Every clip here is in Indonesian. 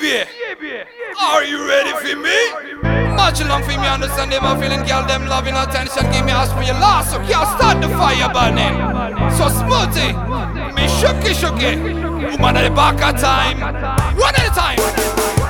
Yeah, Are you ready for me? Much long for me, understand them, I'm feeling girl, them loving attention. Give me ask for your last, so can't start the fire burning. So smoothie, me shooky shooky. Woman at the back of time, one at a time.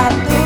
parte.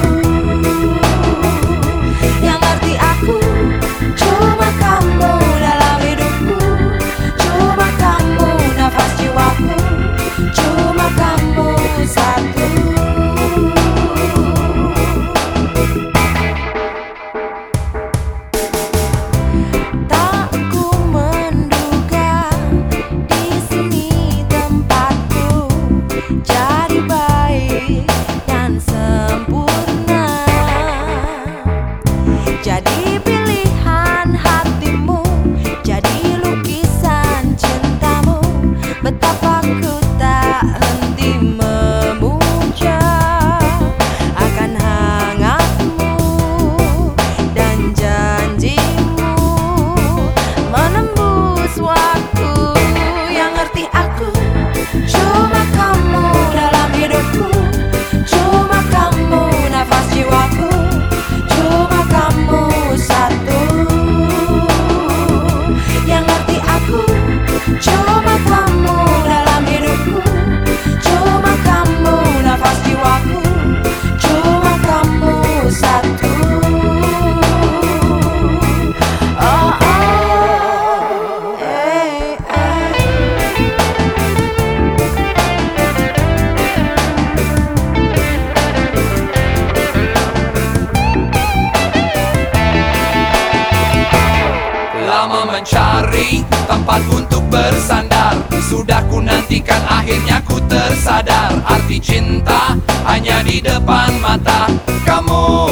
Mencari tempat untuk bersandar. Sudah ku nantikan akhirnya ku tersadar. Arti cinta hanya di depan mata Kamu.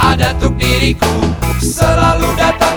Ada untuk diriku Selalu datang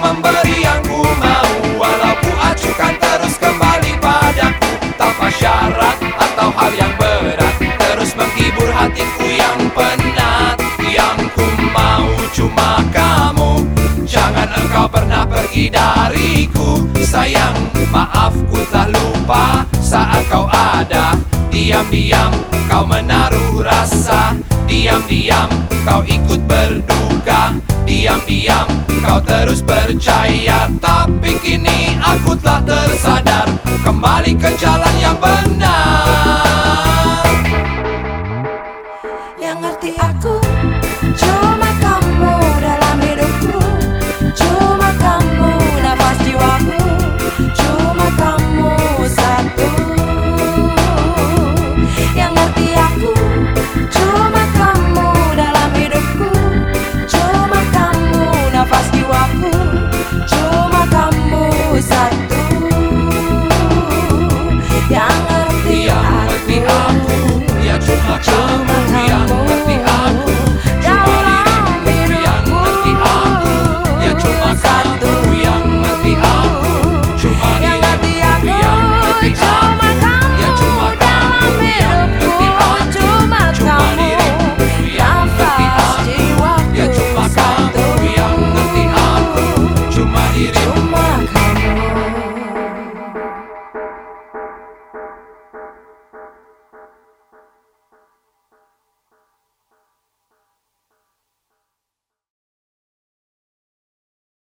Sayang, maaf ku tak lupa. Saat kau ada Diam-diam kau menaruh rasa. Diam-diam kau ikut berduka. Diam-diam kau terus percaya. Tapi kini aku telah tersadar. Kembali ke jalan yang benar